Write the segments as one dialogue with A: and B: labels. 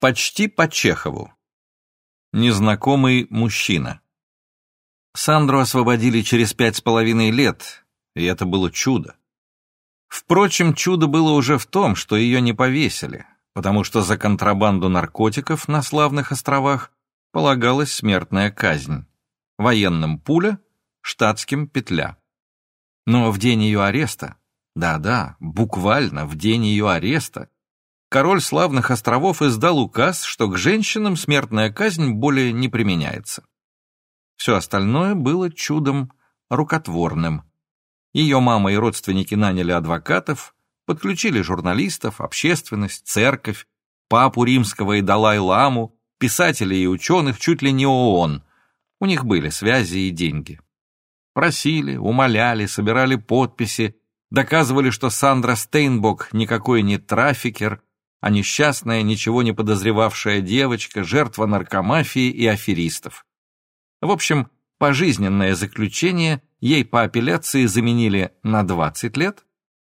A: Почти по Чехову. Незнакомый мужчина. Сандру освободили через пять с половиной лет, и это было чудо. Впрочем, чудо было уже в том, что ее не повесили, потому что за контрабанду наркотиков на славных островах полагалась смертная казнь. Военным пуля, штатским петля. Но в день ее ареста, да-да, буквально в день ее ареста, король славных островов издал указ, что к женщинам смертная казнь более не применяется. Все остальное было чудом рукотворным. Ее мама и родственники наняли адвокатов, подключили журналистов, общественность, церковь, папу римского и Далай-ламу, писателей и ученых, чуть ли не ООН. У них были связи и деньги. Просили, умоляли, собирали подписи, доказывали, что Сандра Стейнбок никакой не трафикер, а несчастная, ничего не подозревавшая девочка, жертва наркомафии и аферистов. В общем, пожизненное заключение ей по апелляции заменили на 20 лет,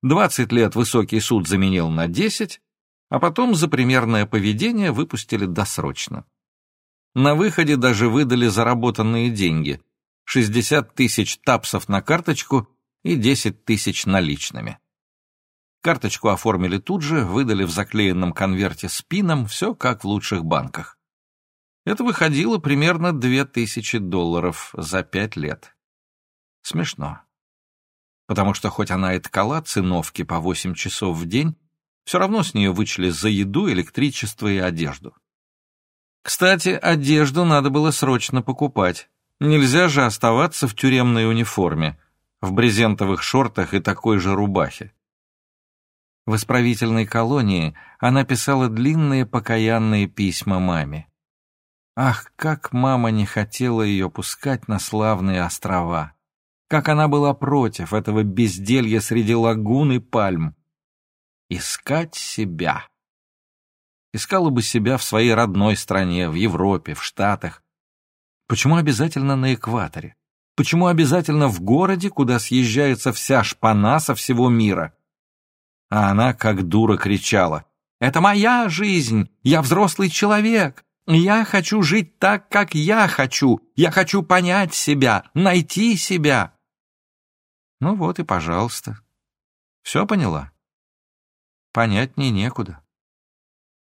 A: 20 лет высокий суд заменил на 10, а потом за примерное поведение выпустили досрочно. На выходе даже выдали заработанные деньги – 60 тысяч тапсов на карточку и 10 тысяч наличными. Карточку оформили тут же, выдали в заклеенном конверте с пином, все как в лучших банках. Это выходило примерно 2000 долларов за пять лет. Смешно. Потому что хоть она и ткала циновки по 8 часов в день, все равно с нее вычли за еду, электричество и одежду. Кстати, одежду надо было срочно покупать. Нельзя же оставаться в тюремной униформе, в брезентовых шортах и такой же рубахе. В исправительной колонии она писала длинные покаянные письма маме. Ах, как мама не хотела ее пускать на славные острова! Как она была против этого безделья среди лагун и пальм! Искать себя! Искала бы себя в своей родной стране, в Европе, в Штатах. Почему обязательно на экваторе? Почему обязательно в городе, куда съезжается вся шпана со всего мира? А она, как дура, кричала. «Это моя жизнь! Я взрослый человек! Я хочу жить так, как я хочу! Я хочу понять себя, найти себя!» Ну вот и пожалуйста. Все поняла? Понятнее некуда.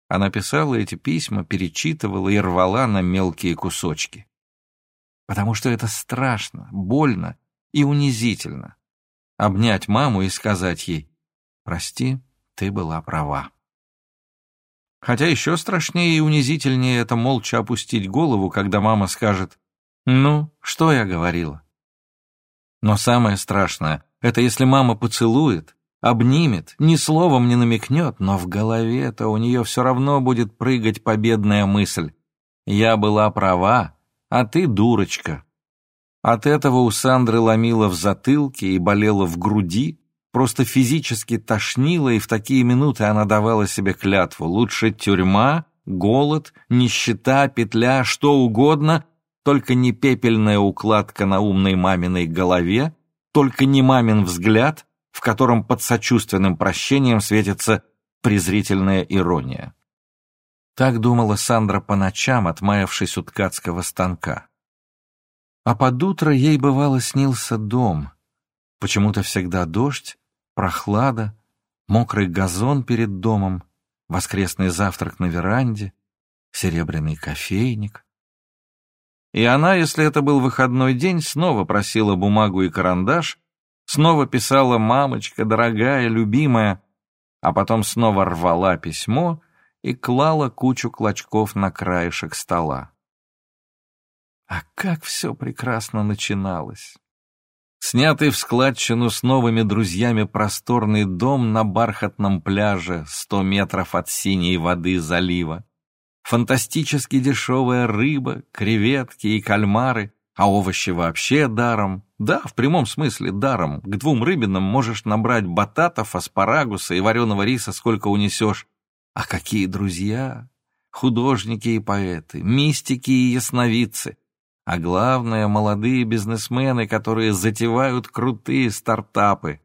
A: Она писала эти письма, перечитывала и рвала на мелкие кусочки. Потому что это страшно, больно и унизительно. Обнять маму и сказать ей Прости, ты была права. Хотя еще страшнее и унизительнее это молча опустить голову, когда мама скажет «Ну, что я говорила?» Но самое страшное — это если мама поцелует, обнимет, ни словом не намекнет, но в голове-то у нее все равно будет прыгать победная мысль «Я была права, а ты дурочка». От этого у Сандры ломило в затылке и болело в груди, просто физически тошнило, и в такие минуты она давала себе клятву. Лучше тюрьма, голод, нищета, петля, что угодно, только не пепельная укладка на умной маминой голове, только не мамин взгляд, в котором под сочувственным прощением светится презрительная ирония. Так думала Сандра по ночам, отмаявшись у ткацкого станка. А под утро ей бывало снился дом. Почему-то всегда дождь, прохлада, мокрый газон перед домом, воскресный завтрак на веранде, серебряный кофейник. И она, если это был выходной день, снова просила бумагу и карандаш, снова писала «мамочка, дорогая, любимая», а потом снова рвала письмо и клала кучу клочков на краешек стола. А как все прекрасно начиналось! Снятый в складчину с новыми друзьями просторный дом на бархатном пляже сто метров от синей воды залива. Фантастически дешевая рыба, креветки и кальмары, а овощи вообще даром. Да, в прямом смысле даром. К двум рыбинам можешь набрать бататов, аспарагуса и вареного риса сколько унесешь. А какие друзья! Художники и поэты, мистики и ясновидцы — а главное, молодые бизнесмены, которые затевают крутые стартапы.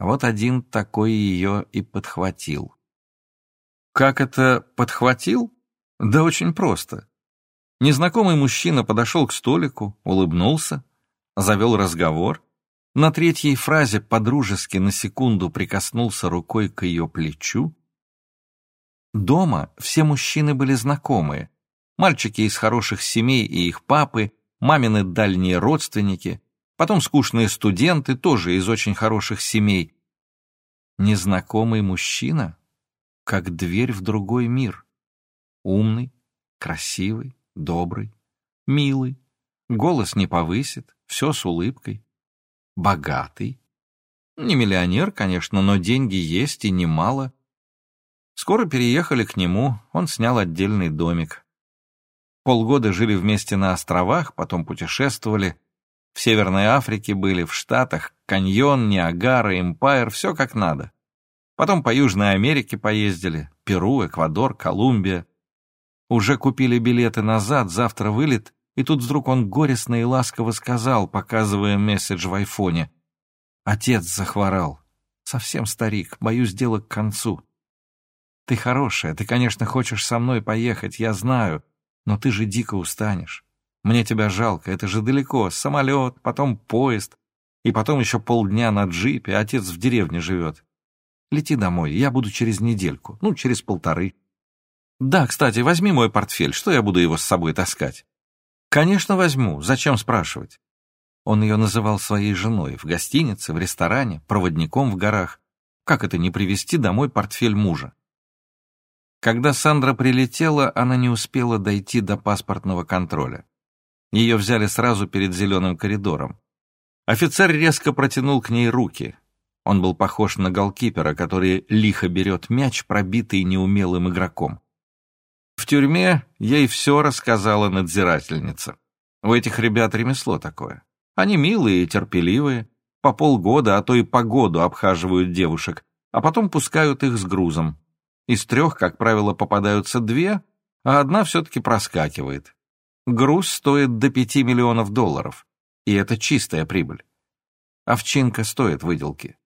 A: Вот один такой ее и подхватил. Как это подхватил? Да очень просто. Незнакомый мужчина подошел к столику, улыбнулся, завел разговор. На третьей фразе подружески на секунду прикоснулся рукой к ее плечу. Дома все мужчины были знакомые. Мальчики из хороших семей и их папы, мамины дальние родственники, потом скучные студенты, тоже из очень хороших семей. Незнакомый мужчина, как дверь в другой мир. Умный, красивый, добрый, милый, голос не повысит, все с улыбкой. Богатый. Не миллионер, конечно, но деньги есть и немало. Скоро переехали к нему, он снял отдельный домик. Полгода жили вместе на островах, потом путешествовали. В Северной Африке были, в Штатах, Каньон, Ниагара, Эмпайр, все как надо. Потом по Южной Америке поездили, Перу, Эквадор, Колумбия. Уже купили билеты назад, завтра вылет, и тут вдруг он горестно и ласково сказал, показывая месседж в айфоне. «Отец захворал. Совсем старик, боюсь, дело к концу. Ты хорошая, ты, конечно, хочешь со мной поехать, я знаю, но ты же дико устанешь. Мне тебя жалко, это же далеко, самолет, потом поезд, и потом еще полдня на джипе, отец в деревне живет. Лети домой, я буду через недельку, ну, через полторы. Да, кстати, возьми мой портфель, что я буду его с собой таскать? Конечно, возьму, зачем спрашивать? Он ее называл своей женой в гостинице, в ресторане, проводником в горах. Как это не привезти домой портфель мужа? Когда Сандра прилетела, она не успела дойти до паспортного контроля. Ее взяли сразу перед зеленым коридором. Офицер резко протянул к ней руки. Он был похож на голкипера, который лихо берет мяч, пробитый неумелым игроком. В тюрьме ей все рассказала надзирательница. У этих ребят ремесло такое. Они милые и терпеливые, по полгода, а то и по году обхаживают девушек, а потом пускают их с грузом. Из трех, как правило, попадаются две, а одна все-таки проскакивает. Груз стоит до пяти миллионов долларов, и это чистая прибыль. Овчинка стоит выделки.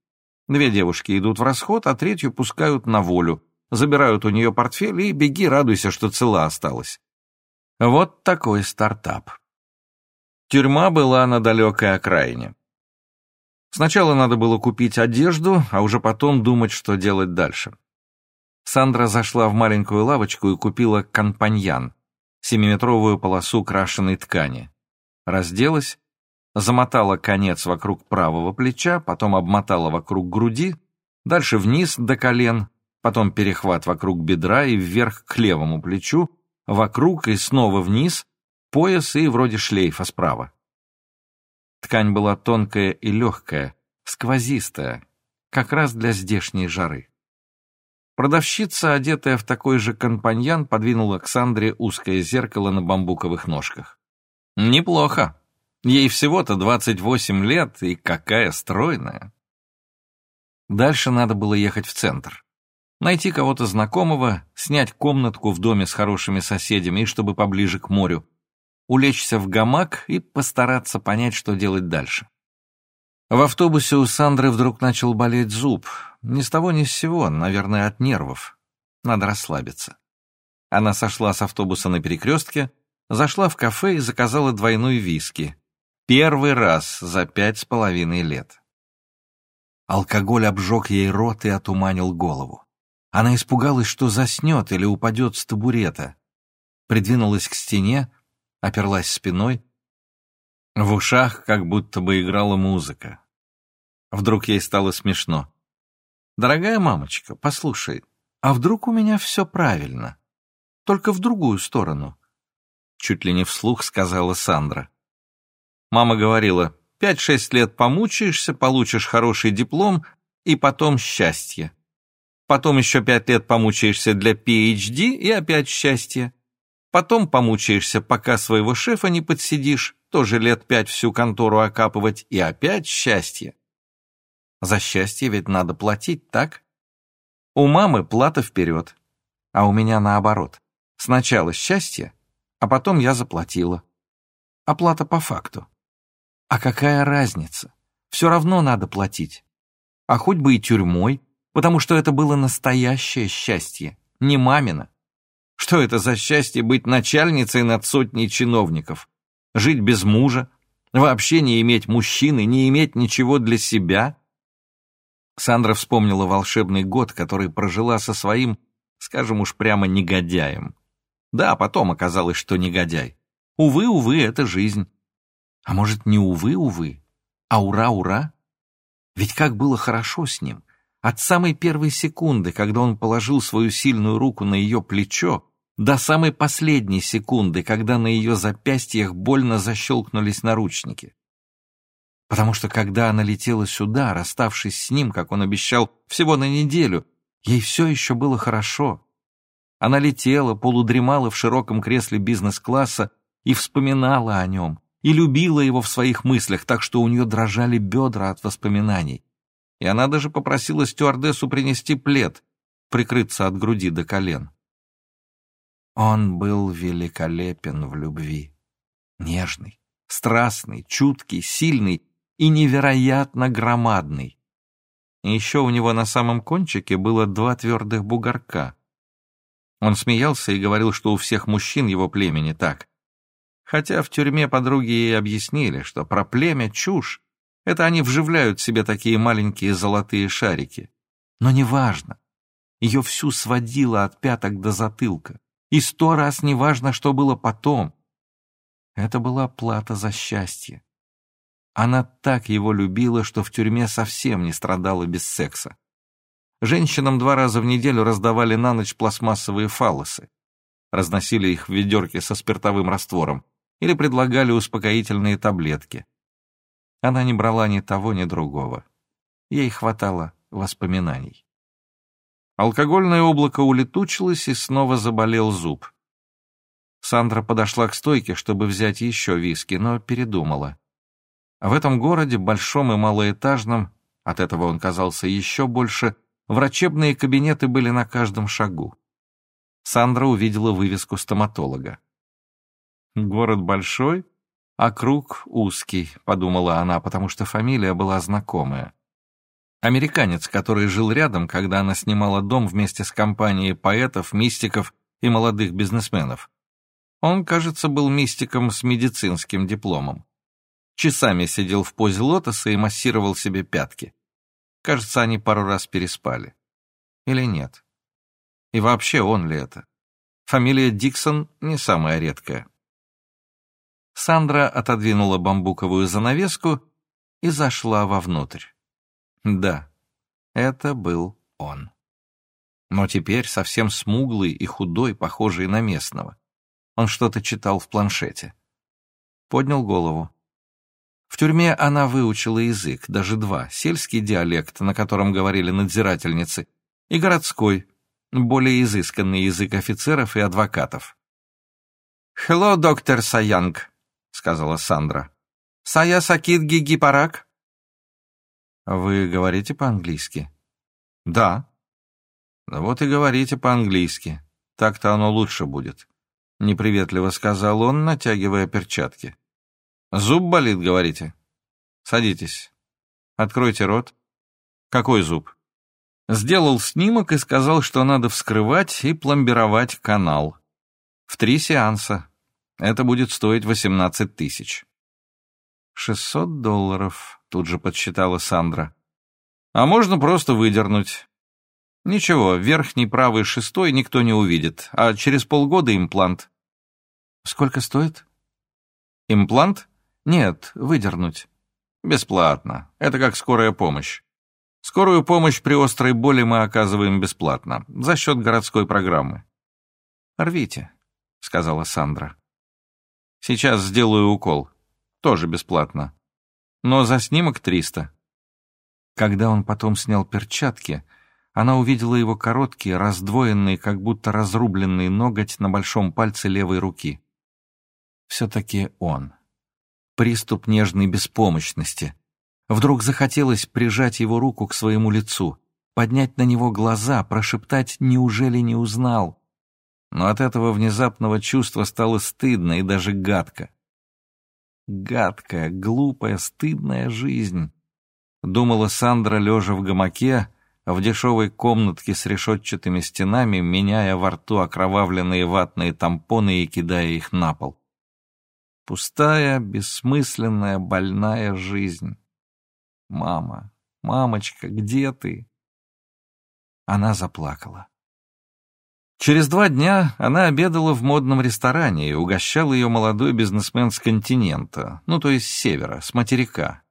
A: Две девушки идут в расход, а третью пускают на волю, забирают у нее портфель и беги, радуйся, что цела осталась. Вот такой стартап. Тюрьма была на далекой окраине. Сначала надо было купить одежду, а уже потом думать, что делать дальше. Сандра зашла в маленькую лавочку и купила компаньян, семиметровую полосу крашеной ткани. Разделась, замотала конец вокруг правого плеча, потом обмотала вокруг груди, дальше вниз до колен, потом перехват вокруг бедра и вверх к левому плечу, вокруг и снова вниз, пояс и вроде шлейфа справа. Ткань была тонкая и легкая, сквозистая, как раз для здешней жары. Продавщица, одетая в такой же компаньян, подвинула к Сандре узкое зеркало на бамбуковых ножках. «Неплохо. Ей всего-то 28 лет, и какая стройная!» Дальше надо было ехать в центр. Найти кого-то знакомого, снять комнатку в доме с хорошими соседями, и чтобы поближе к морю, улечься в гамак и постараться понять, что делать дальше. В автобусе у Сандры вдруг начал болеть зуб. Ни с того ни с сего, наверное, от нервов. Надо расслабиться. Она сошла с автобуса на перекрестке, зашла в кафе и заказала двойной виски. Первый раз за пять с половиной лет. Алкоголь обжег ей рот и отуманил голову. Она испугалась, что заснет или упадет с табурета. Придвинулась к стене, оперлась спиной, в ушах как будто бы играла музыка. Вдруг ей стало смешно. «Дорогая мамочка, послушай, а вдруг у меня все правильно? Только в другую сторону?» Чуть ли не вслух сказала Сандра. Мама говорила, «Пять-шесть лет помучаешься, получишь хороший диплом, и потом счастье. Потом еще пять лет помучаешься для PhD, и опять счастье. Потом помучаешься, пока своего шефа не подсидишь, тоже лет пять всю контору окапывать, и опять счастье. За счастье ведь надо платить, так? У мамы плата вперед, а у меня наоборот. Сначала счастье, а потом я заплатила. Оплата по факту. А какая разница? Все равно надо платить. А хоть бы и тюрьмой, потому что это было настоящее счастье, не мамина. Что это за счастье быть начальницей над сотней чиновников? Жить без мужа? Вообще не иметь мужчины, не иметь ничего для себя? Сандра вспомнила волшебный год, который прожила со своим, скажем уж прямо, негодяем. Да, потом оказалось, что негодяй. Увы, увы, это жизнь. А может, не увы, увы, а ура, ура? Ведь как было хорошо с ним. От самой первой секунды, когда он положил свою сильную руку на ее плечо, до самой последней секунды, когда на ее запястьях больно защелкнулись наручники. Потому что когда она летела сюда, расставшись с ним, как он обещал, всего на неделю, ей все еще было хорошо. Она летела, полудремала в широком кресле бизнес-класса и вспоминала о нем, и любила его в своих мыслях, так что у нее дрожали бедра от воспоминаний. И она даже попросила стюардессу принести плед, прикрыться от груди до колен. Он был великолепен в любви. Нежный, страстный, чуткий, сильный и невероятно громадный. Еще у него на самом кончике было два твердых бугорка. Он смеялся и говорил, что у всех мужчин его племени так. Хотя в тюрьме подруги ей объяснили, что про племя чушь. Это они вживляют себе такие маленькие золотые шарики. Но неважно. Ее всю сводило от пяток до затылка. И сто раз неважно, что было потом. Это была плата за счастье. Она так его любила, что в тюрьме совсем не страдала без секса. Женщинам два раза в неделю раздавали на ночь пластмассовые фалосы. Разносили их в ведерке со спиртовым раствором или предлагали успокоительные таблетки. Она не брала ни того, ни другого. Ей хватало воспоминаний. Алкогольное облако улетучилось, и снова заболел зуб. Сандра подошла к стойке, чтобы взять еще виски, но передумала. В этом городе, большом и малоэтажном, от этого он казался еще больше, врачебные кабинеты были на каждом шагу. Сандра увидела вывеску стоматолога. «Город большой, а круг узкий», — подумала она, потому что фамилия была знакомая. Американец, который жил рядом, когда она снимала дом вместе с компанией поэтов, мистиков и молодых бизнесменов. Он, кажется, был мистиком с медицинским дипломом. Часами сидел в позе лотоса и массировал себе пятки. Кажется, они пару раз переспали. Или нет? И вообще он ли это? Фамилия Диксон не самая редкая. Сандра отодвинула бамбуковую занавеску и зашла вовнутрь. Да, это был он. Но теперь совсем смуглый и худой, похожий на местного. Он что-то читал в планшете. Поднял голову. В тюрьме она выучила язык, даже два, сельский диалект, на котором говорили надзирательницы, и городской, более изысканный язык офицеров и адвокатов. «Hello, доктор Саянг», — сказала Сандра. «Сая сакит гигипарак?» «Вы говорите по-английски?» «Да». «Вот и говорите по-английски. Так-то оно лучше будет», — неприветливо сказал он, натягивая перчатки. «Зуб болит, говорите?» «Садитесь. Откройте рот». «Какой зуб?» Сделал снимок и сказал, что надо вскрывать и пломбировать канал. В три сеанса. Это будет стоить восемнадцать тысяч. «Шестьсот долларов», — тут же подсчитала Сандра. «А можно просто выдернуть. Ничего, верхний правый шестой никто не увидит, а через полгода имплант». «Сколько стоит?» «Имплант? Нет, выдернуть». «Бесплатно. Это как скорая помощь. Скорую помощь при острой боли мы оказываем бесплатно, за счет городской программы». «Рвите», — сказала Сандра. «Сейчас сделаю укол», тоже бесплатно. Но за снимок 300. Когда он потом снял перчатки, она увидела его короткий, раздвоенный, как будто разрубленный ноготь на большом пальце левой руки. Все-таки он. Приступ нежной беспомощности. Вдруг захотелось прижать его руку к своему лицу, поднять на него глаза, прошептать «Неужели не узнал?». Но от этого внезапного чувства стало стыдно и даже гадко. Гадкая, глупая, стыдная жизнь. Думала Сандра, лежа в гамаке, в дешевой комнатке с решетчатыми стенами, меняя во рту окровавленные ватные тампоны и кидая их на пол. Пустая, бессмысленная, больная жизнь. Мама, мамочка, где ты? Она заплакала. Через два дня она обедала в модном ресторане и угощал ее молодой бизнесмен с континента, ну то есть с севера, с материка.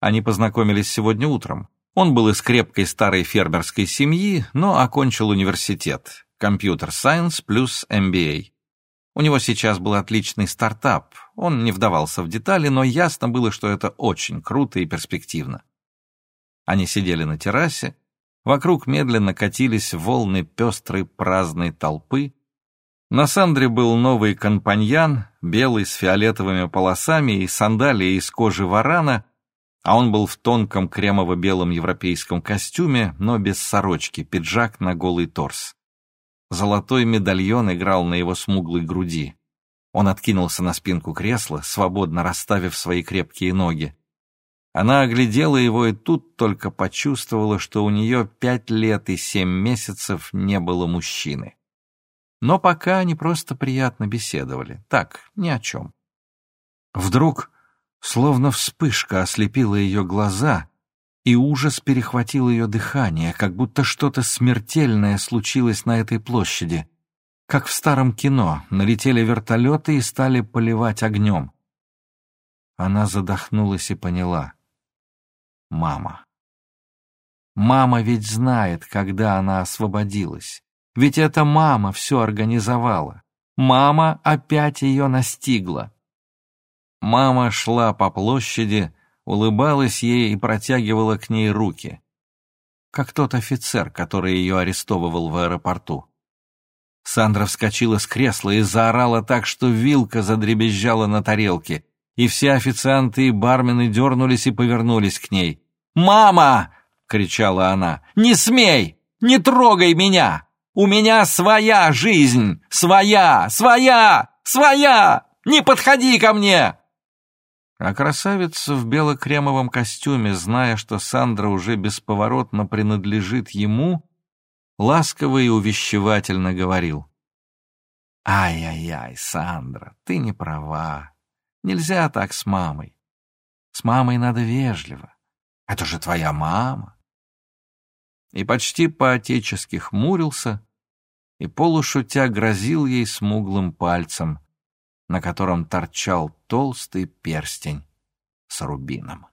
A: Они познакомились сегодня утром. Он был из крепкой старой фермерской семьи, но окончил университет. Computer science плюс MBA. У него сейчас был отличный стартап. Он не вдавался в детали, но ясно было, что это очень круто и перспективно. Они сидели на террасе, вокруг медленно катились волны пестрой праздной толпы. На Сандре был новый компаньян, белый с фиолетовыми полосами и сандалии из кожи варана, а он был в тонком кремово-белом европейском костюме, но без сорочки, пиджак на голый торс. Золотой медальон играл на его смуглой груди. Он откинулся на спинку кресла, свободно расставив свои крепкие ноги. Она оглядела его и тут только почувствовала, что у нее пять лет и семь месяцев не было мужчины. Но пока они просто приятно беседовали. Так, ни о чем. Вдруг Словно вспышка ослепила ее глаза, и ужас перехватил ее дыхание, как будто что-то смертельное случилось на этой площади. Как в старом кино, налетели вертолеты и стали поливать огнем. Она задохнулась и поняла. Мама. Мама ведь знает, когда она освободилась. Ведь это мама все организовала. Мама опять ее настигла. Мама шла по площади, улыбалась ей и протягивала к ней руки. Как тот офицер, который ее арестовывал в аэропорту. Сандра вскочила с кресла и заорала так, что вилка задребезжала на тарелке, и все официанты и бармены дернулись и повернулись к ней. «Мама!» — кричала она. «Не смей! Не трогай меня! У меня своя жизнь! Своя! Своя! Своя! Не подходи ко мне!» А красавица в бело-кремовом костюме, зная, что Сандра уже бесповоротно принадлежит ему, ласково и увещевательно говорил. «Ай-яй-яй, Сандра, ты не права. Нельзя так с мамой. С мамой надо вежливо. Это же твоя мама». И почти по-отечески хмурился и полушутя грозил ей смуглым пальцем, на котором торчал толстый перстень с рубином.